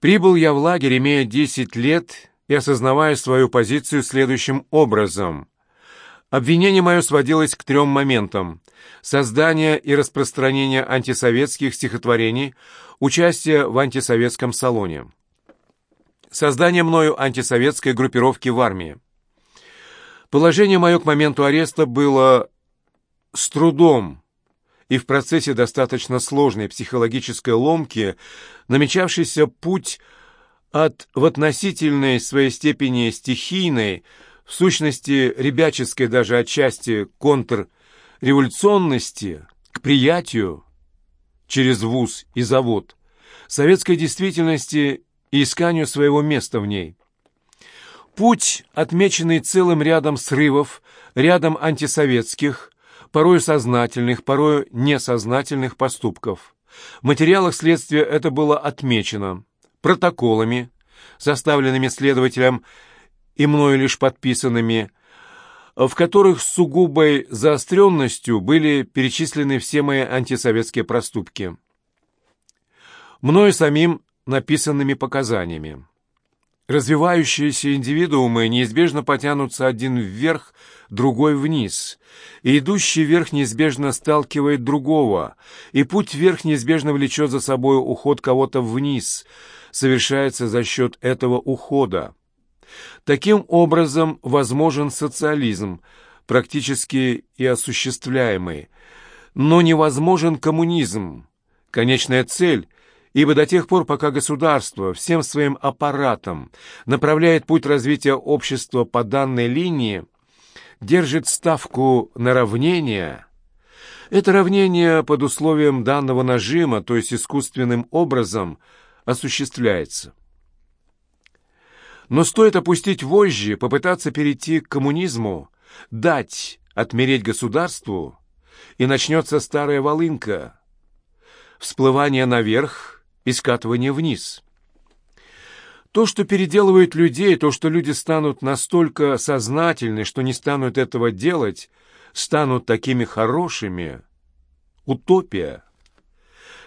Прибыл я в лагерь, имея 10 лет и осознавая свою позицию следующим образом. Обвинение мое сводилось к трем моментам. Создание и распространение антисоветских стихотворений, участие в антисоветском салоне. Создание мною антисоветской группировки в армии. Положение мое к моменту ареста было с трудом и в процессе достаточно сложной психологической ломки намечавшийся путь от в относительной своей степени стихийной, в сущности ребяческой даже отчасти контрреволюционности к приятию через вуз и завод советской действительности и исканию своего места в ней. Путь, отмеченный целым рядом срывов, рядом антисоветских, порою сознательных, порою несознательных поступков. В материалах следствия это было отмечено протоколами, составленными следователем и мною лишь подписанными, в которых с сугубой заостренностью были перечислены все мои антисоветские проступки. Мною самим написанными показаниями. Развивающиеся индивидуумы неизбежно потянутся один вверх, другой вниз, и идущий вверх неизбежно сталкивает другого, и путь вверх неизбежно влечет за собой уход кого-то вниз, совершается за счет этого ухода. Таким образом возможен социализм, практически и осуществляемый, но невозможен коммунизм, конечная цель – ибо до тех пор, пока государство всем своим аппаратом направляет путь развития общества по данной линии, держит ставку на равнение, это равнение под условием данного нажима, то есть искусственным образом, осуществляется. Но стоит опустить вожжи, попытаться перейти к коммунизму, дать отмереть государству, и начнется старая волынка. Всплывание наверх – и скатывание вниз. То, что переделывает людей, то, что люди станут настолько сознательны, что не станут этого делать, станут такими хорошими — утопия.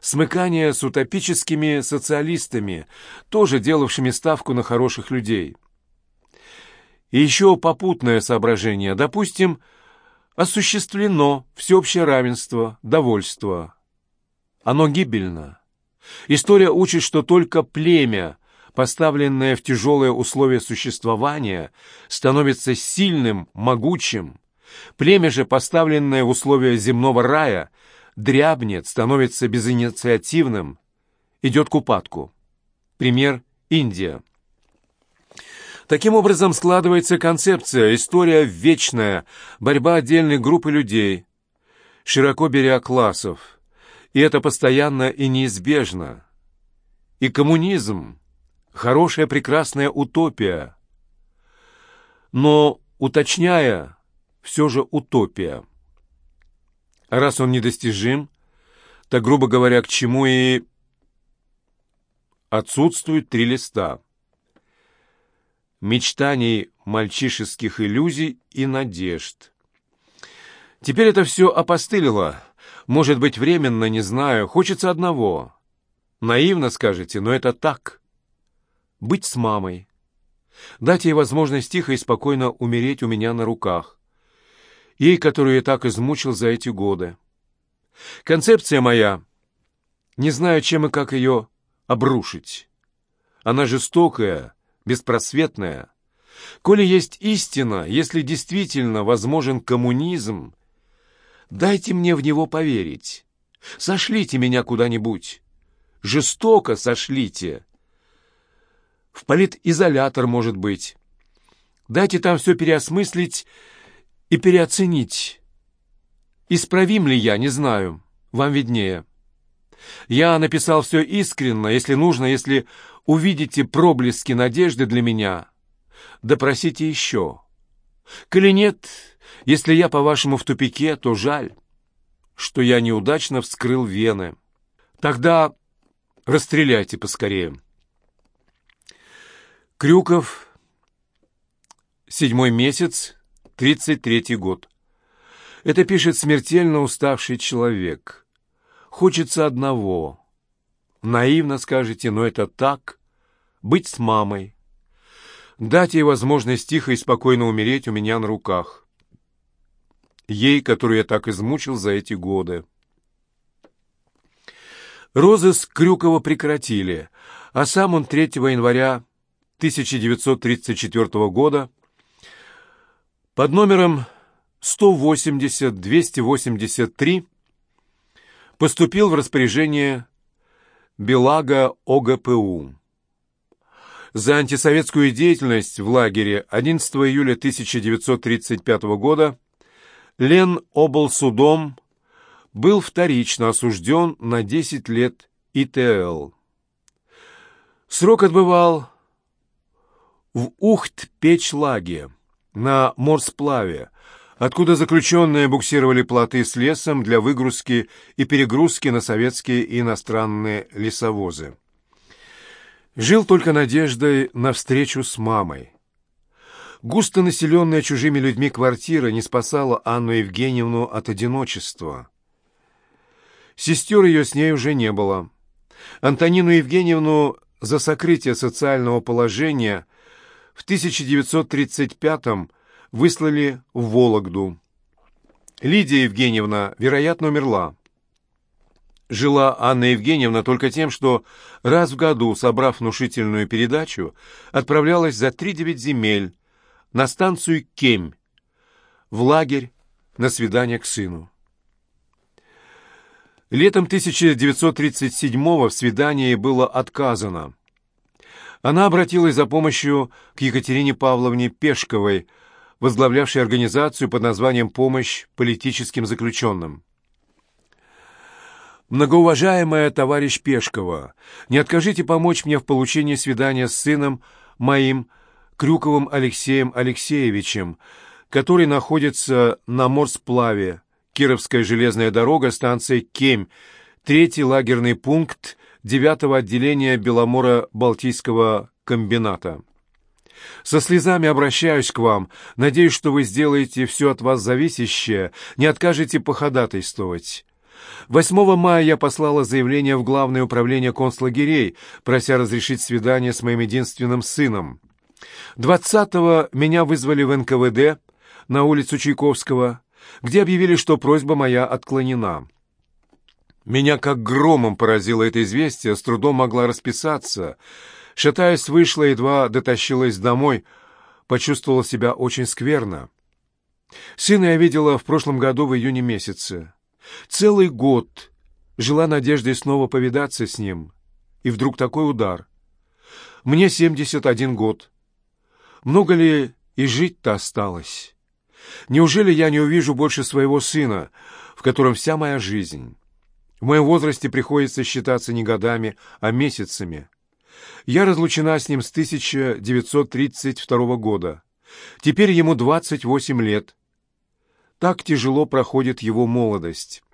Смыкание с утопическими социалистами, тоже делавшими ставку на хороших людей. И еще попутное соображение. Допустим, осуществлено всеобщее равенство, довольство. Оно гибельно. История учит, что только племя, поставленное в тяжелые условия существования, становится сильным, могучим. Племя же, поставленное в условия земного рая, дрябнет, становится безинициативным, идет к упадку. Пример – Индия. Таким образом складывается концепция, история вечная, борьба отдельной группы людей, широко беря классов – и это постоянно и неизбежно. И коммунизм — хорошая прекрасная утопия. Но, уточняя, все же утопия. А раз он недостижим, так, грубо говоря, к чему и отсутствуют три листа. Мечтаний, мальчишеских иллюзий и надежд. Теперь это все опостылило — может быть, временно, не знаю. Хочется одного. Наивно скажете, но это так. Быть с мамой. Дать ей возможность тихо и спокойно умереть у меня на руках. Ей, которую я так измучил за эти годы. Концепция моя. Не знаю, чем и как ее обрушить. Она жестокая, беспросветная. Коли есть истина, если действительно возможен коммунизм, Дайте мне в него поверить. Сошлите меня куда-нибудь. Жестоко сошлите. В политизолятор, может быть. Дайте там все переосмыслить и переоценить. Исправим ли я, не знаю. Вам виднее. Я написал все искренно, если нужно, если увидите проблески надежды для меня. Допросите еще. Коли нет, если я, по-вашему, в тупике, то жаль, что я неудачно вскрыл вены. Тогда расстреляйте поскорее. Крюков, седьмой месяц, тридцать третий год. Это пишет смертельно уставший человек. Хочется одного. Наивно скажете, но это так. быть с мамой, дать ей возможность тихо и спокойно умереть у меня на руках. Ей, которую я так измучил за эти годы. Розыск Крюкова прекратили, а сам он 3 января 1934 года под номером 180-283 поступил в распоряжение Белага ОГПУ. За антисоветскую деятельность в лагере 11 июля 1935 года Лен облсудом был вторично осужден на 10 лет ИТЛ. Срок отбывал в Ухт-Печлаге на морсплаве, откуда заключенные буксировали плоты с лесом для выгрузки и перегрузки на советские и иностранные лесовозы. Жил только надеждой на встречу с мамой. Густо населенная чужими людьми квартира не спасала Анну Евгеньевну от одиночества. Сестер ее с ней уже не было. Антонину Евгеньевну за сокрытие социального положения в 1935-м выслали в Вологду. Лидия Евгеньевна, вероятно, умерла. Жила Анна Евгеньевна только тем, что раз в году, собрав внушительную передачу, отправлялась за три-девять земель на станцию Кемь, в лагерь на свидание к сыну. Летом 1937-го в свидании было отказано. Она обратилась за помощью к Екатерине Павловне Пешковой, возглавлявшей организацию под названием «Помощь политическим заключенным». «Многоуважаемая товарищ Пешкова, не откажите помочь мне в получении свидания с сыном моим Крюковым Алексеем Алексеевичем, который находится на морсплаве, Кировская железная дорога, станция Кемь, третий лагерный пункт девятого отделения Беломора-Балтийского комбината. Со слезами обращаюсь к вам, надеюсь, что вы сделаете все от вас зависящее, не откажете походатайствовать. 8 мая я послала заявление в Главное управление концлагерей, прося разрешить свидание с моим единственным сыном. 20-го меня вызвали в НКВД на улицу Чайковского, где объявили, что просьба моя отклонена. Меня как громом поразило это известие, с трудом могла расписаться. Шатаясь, вышла, едва дотащилась домой, почувствовала себя очень скверно. Сына я видела в прошлом году в июне месяце. Целый год жила надеждой снова повидаться с ним. И вдруг такой удар. Мне 71 год. Много ли и жить-то осталось? Неужели я не увижу больше своего сына, в котором вся моя жизнь? В моем возрасте приходится считаться не годами, а месяцами. Я разлучена с ним с 1932 года. Теперь ему 28 лет. Так тяжело проходит его молодость.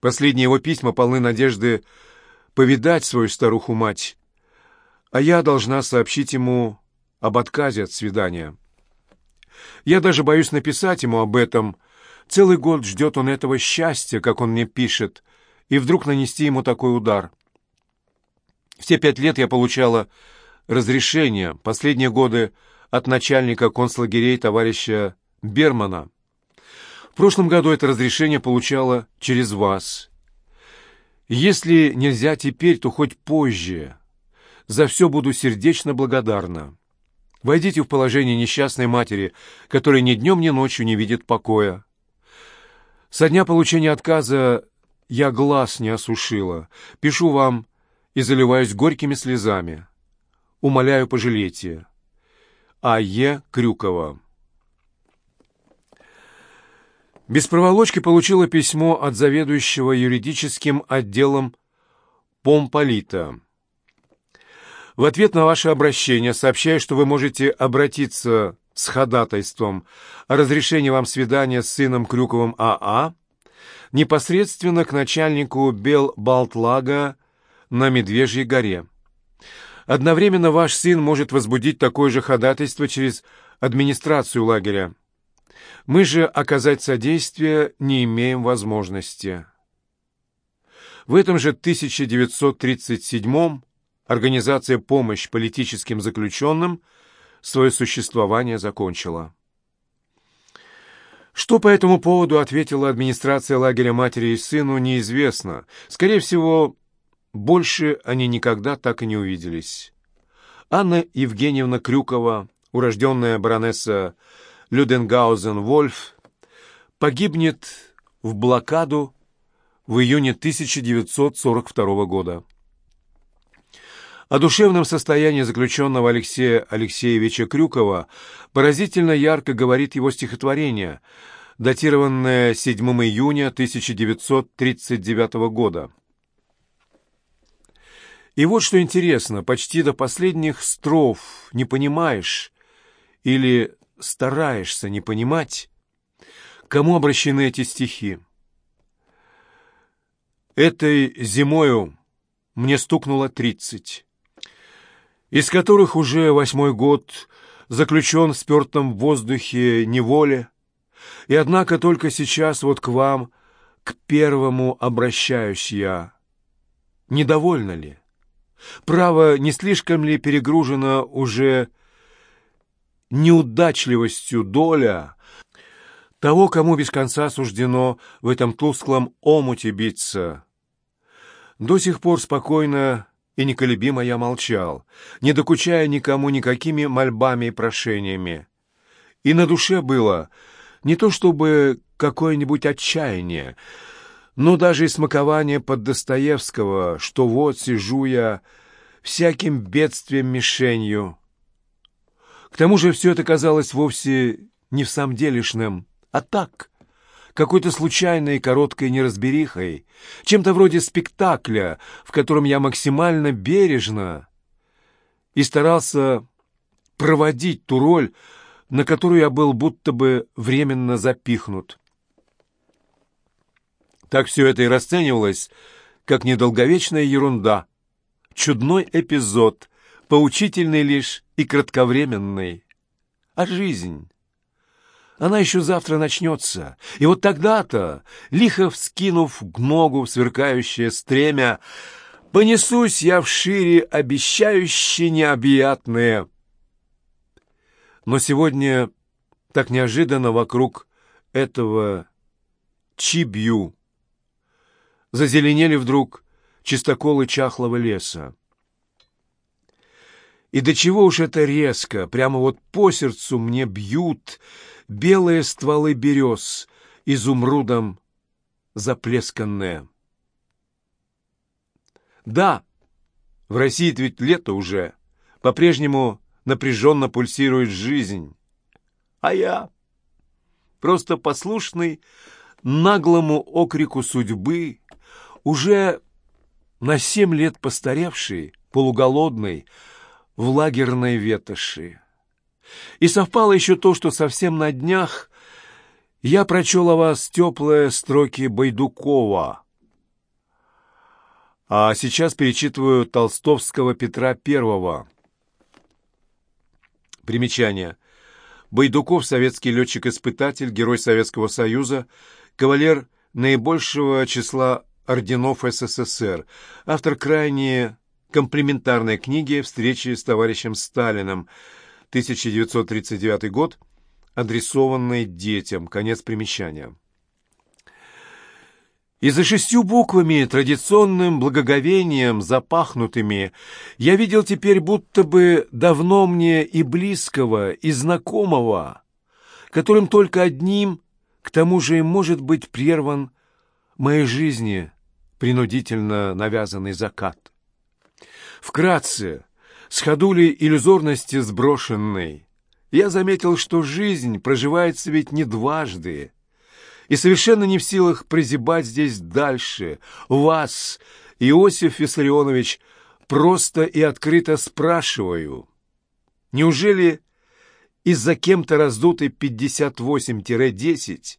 Последние его письма полны надежды повидать свою старуху-мать, а я должна сообщить ему об отказе от свидания. Я даже боюсь написать ему об этом. Целый год ждет он этого счастья, как он мне пишет, и вдруг нанести ему такой удар. Все пять лет я получала разрешение, последние годы от начальника концлагерей товарища Бермана. В прошлом году это разрешение получала через вас. Если нельзя теперь, то хоть позже. За все буду сердечно благодарна. Войдите в положение несчастной матери, которая ни днем, ни ночью не видит покоя. Со дня получения отказа я глаз не осушила. Пишу вам и заливаюсь горькими слезами. Умоляю, пожалейте. А. Е. Крюкова без проволочки получила письмо от заведующего юридическим отделом Помполита. В ответ на ваше обращение сообщаю, что вы можете обратиться с ходатайством о разрешении вам свидания с сыном Крюковым АА непосредственно к начальнику Белбалтлага на Медвежьей горе. Одновременно ваш сын может возбудить такое же ходатайство через администрацию лагеря. Мы же оказать содействие не имеем возможности. В этом же 1937 организация «Помощь политическим заключенным» свое существование закончила. Что по этому поводу ответила администрация лагеря матери и сыну, неизвестно. Скорее всего, больше они никогда так и не увиделись. Анна Евгеньевна Крюкова, урожденная баронесса Люденгаузен-Вольф, погибнет в блокаду в июне 1942 года. О душевном состоянии заключенного Алексея Алексеевича Крюкова поразительно ярко говорит его стихотворение, датированное 7 июня 1939 года. И вот что интересно, почти до последних строф не понимаешь или стараешься не понимать, кому обращены эти стихи. Этой зимою мне стукнуло тридцать из которых уже восьмой год заключен в спертом воздухе неволе, и однако только сейчас вот к вам, к первому обращаюсь я. Недовольна ли? Право, не слишком ли перегружена уже неудачливостью доля того, кому без конца суждено в этом тусклом омуте биться? До сих пор спокойно и неколебимо я молчал, не докучая никому никакими мольбами и прошениями. И на душе было не то чтобы какое-нибудь отчаяние, но даже и смакование под Достоевского, что вот сижу я всяким бедствием мишенью. К тому же все это казалось вовсе не в самом делешным, а так — какой-то случайной короткой неразберихой, чем-то вроде спектакля, в котором я максимально бережно и старался проводить ту роль, на которую я был будто бы временно запихнут. Так все это и расценивалось, как недолговечная ерунда, чудной эпизод, поучительный лишь и кратковременный. А жизнь... Она еще завтра начнется. И вот тогда-то, лихо вскинув ногу сверкающее стремя, понесусь я в шире обещающие необъятные. Но сегодня так неожиданно вокруг этого чибью зазеленели вдруг чистоколы чахлого леса. И до чего уж это резко, прямо вот по сердцу мне бьют белые стволы берез, изумрудом заплесканные. Да, в России ведь лето уже, по-прежнему напряженно пульсирует жизнь. А я просто послушный наглому окрику судьбы, уже на семь лет постаревший, полуголодный, в лагерной ветоши. И совпало еще то, что совсем на днях я прочел о вас теплые строки Байдукова, а сейчас перечитываю толстовского Петра Первого. Примечание. Байдуков – советский летчик-испытатель, герой Советского Союза, кавалер наибольшего числа орденов СССР, автор крайне комплементарной книги «Встречи с товарищем Сталиным», 1939 год, адресованной детям. Конец примечания. И за шестью буквами, традиционным благоговением, запахнутыми, я видел теперь будто бы давно мне и близкого, и знакомого, которым только одним, к тому же может быть прерван моей жизни принудительно навязанный закат. Вкратце, с ходули иллюзорности сброшенной, я заметил, что жизнь проживается ведь не дважды, и совершенно не в силах прозябать здесь дальше. Вас, Иосиф Виссарионович, просто и открыто спрашиваю, неужели из-за кем-то раздутой 58-10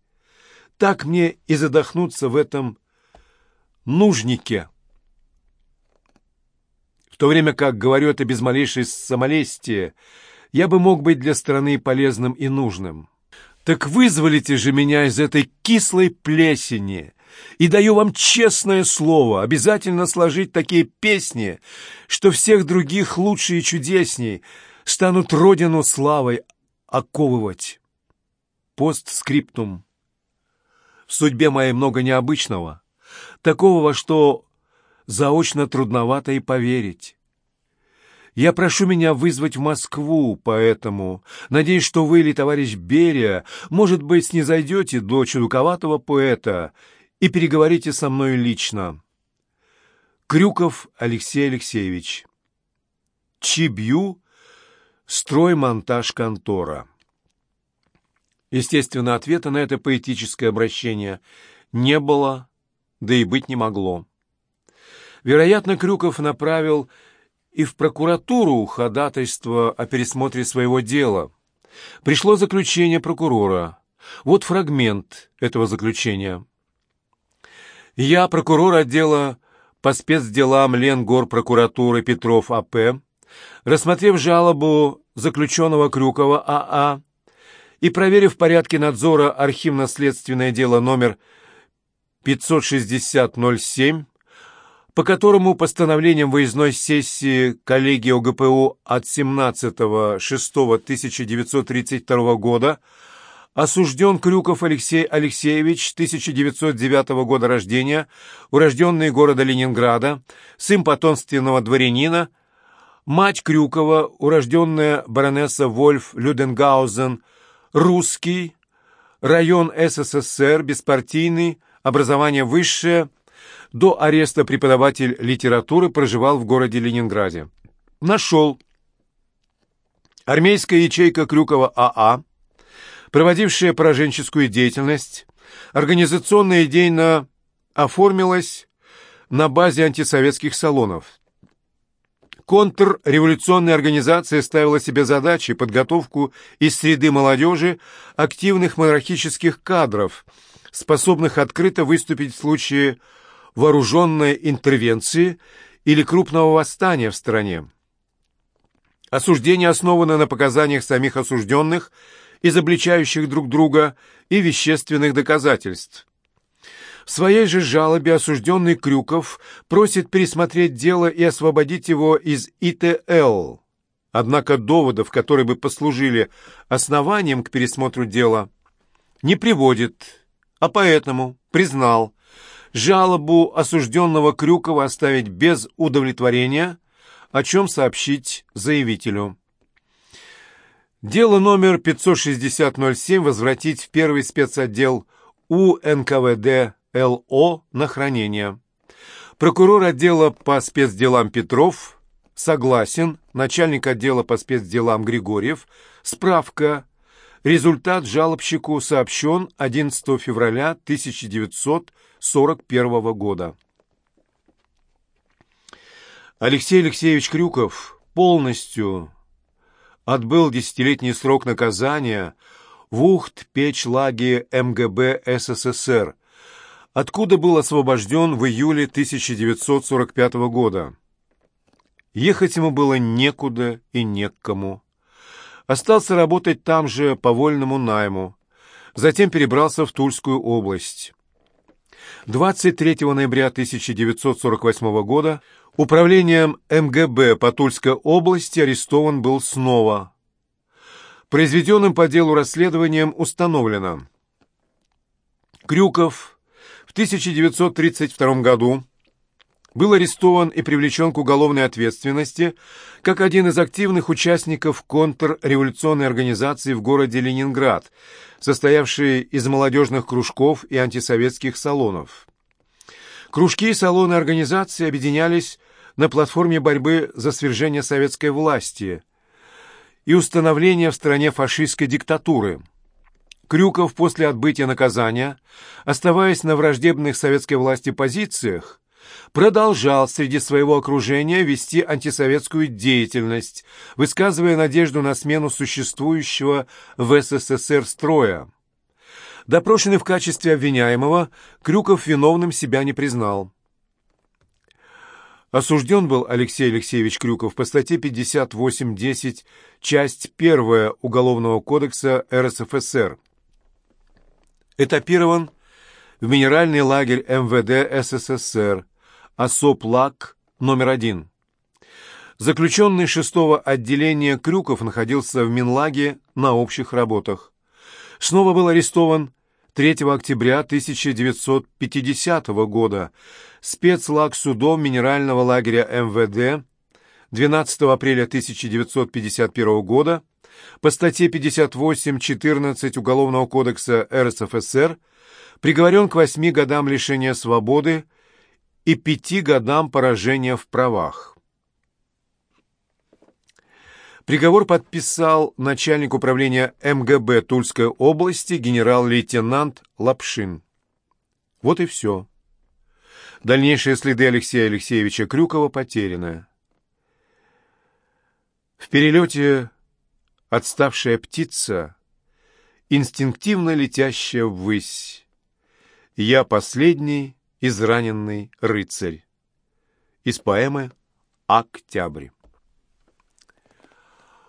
так мне и задохнуться в этом нужнике? То время как говорю это без малейшей самолестия, я бы мог быть для страны полезным и нужным. Так вызволите же меня из этой кислой плесени, И даю вам честное слово, обязательно сложить такие песни, что всех других лучше и чудесней станут родину славой оковывать. Постскриптум. В судьбе моей много необычного, такого, во что заочно трудновато и поверить. Я прошу меня вызвать в Москву, поэтому надеюсь, что вы или товарищ Берия, может быть, снизойдете до чудаковатого поэта и переговорите со мной лично. Крюков Алексей Алексеевич. Чибью. Строймонтаж контора. Естественно, ответа на это поэтическое обращение не было, да и быть не могло. Вероятно, Крюков направил и в прокуратуру ходатайство о пересмотре своего дела. Пришло заключение прокурора. Вот фрагмент этого заключения. Я, прокурор отдела по спецделам Ленгор прокуратуры Петров А.П., рассмотрев жалобу заключенного Крюкова А.А., и проверив в порядке надзора архивно-следственное дело номер 560-07, по которому постановлением выездной сессии коллегии ОГПУ от 17.06.1932 года осужден Крюков Алексей Алексеевич, 1909 года рождения, урожденный города Ленинграда, сын потомственного дворянина, мать Крюкова, урожденная баронесса Вольф Люденгаузен, русский, район СССР, беспартийный, образование высшее, до ареста преподаватель литературы проживал в городе Ленинграде. Нашел. Армейская ячейка Крюкова АА, проводившая пораженческую деятельность, организационно идейно оформилась на базе антисоветских салонов. Контрреволюционная организация ставила себе задачей подготовку из среды молодежи активных монархических кадров, способных открыто выступить в случае вооруженной интервенции или крупного восстания в стране. Осуждение основано на показаниях самих осужденных, изобличающих друг друга, и вещественных доказательств. В своей же жалобе осужденный Крюков просит пересмотреть дело и освободить его из ИТЛ. Однако доводов, которые бы послужили основанием к пересмотру дела, не приводит, а поэтому признал, жалобу осужденного Крюкова оставить без удовлетворения, о чем сообщить заявителю. Дело номер 560-07 возвратить в первый спецотдел УНКВД ЛО на хранение. Прокурор отдела по спецделам Петров согласен, начальник отдела по спецделам Григорьев, справка Результат жалобщику сообщен 11 февраля 1941 года. Алексей Алексеевич Крюков полностью отбыл десятилетний срок наказания в Ухт-Печлаге МГБ СССР, откуда был освобожден в июле 1945 года. Ехать ему было некуда и не к кому. Остался работать там же по вольному найму. Затем перебрался в Тульскую область. 23 ноября 1948 года управлением МГБ по Тульской области арестован был снова. Произведенным по делу расследованием установлено. Крюков в 1932 году был арестован и привлечен к уголовной ответственности как один из активных участников контрреволюционной организации в городе Ленинград, состоявшей из молодежных кружков и антисоветских салонов. Кружки и салоны организации объединялись на платформе борьбы за свержение советской власти и установление в стране фашистской диктатуры. Крюков после отбытия наказания, оставаясь на враждебных советской власти позициях, продолжал среди своего окружения вести антисоветскую деятельность, высказывая надежду на смену существующего в СССР строя. Допрошенный в качестве обвиняемого, Крюков виновным себя не признал. Осужден был Алексей Алексеевич Крюков по статье 58.10, часть 1 Уголовного кодекса РСФСР. Этапирован в минеральный лагерь МВД СССР, Осоплак номер один. Заключенный шестого отделения Крюков находился в Минлаге на общих работах. Снова был арестован 3 октября 1950 года спецлаг судом минерального лагеря МВД 12 апреля 1951 года по статье 58.14 Уголовного кодекса РСФСР приговорен к восьми годам лишения свободы и пяти годам поражения в правах. Приговор подписал начальник управления МГБ Тульской области генерал-лейтенант Лапшин. Вот и все. Дальнейшие следы Алексея Алексеевича Крюкова потеряны. В перелете отставшая птица, инстинктивно летящая ввысь. Я последний израненный рыцарь. Из поэмы «Октябрь».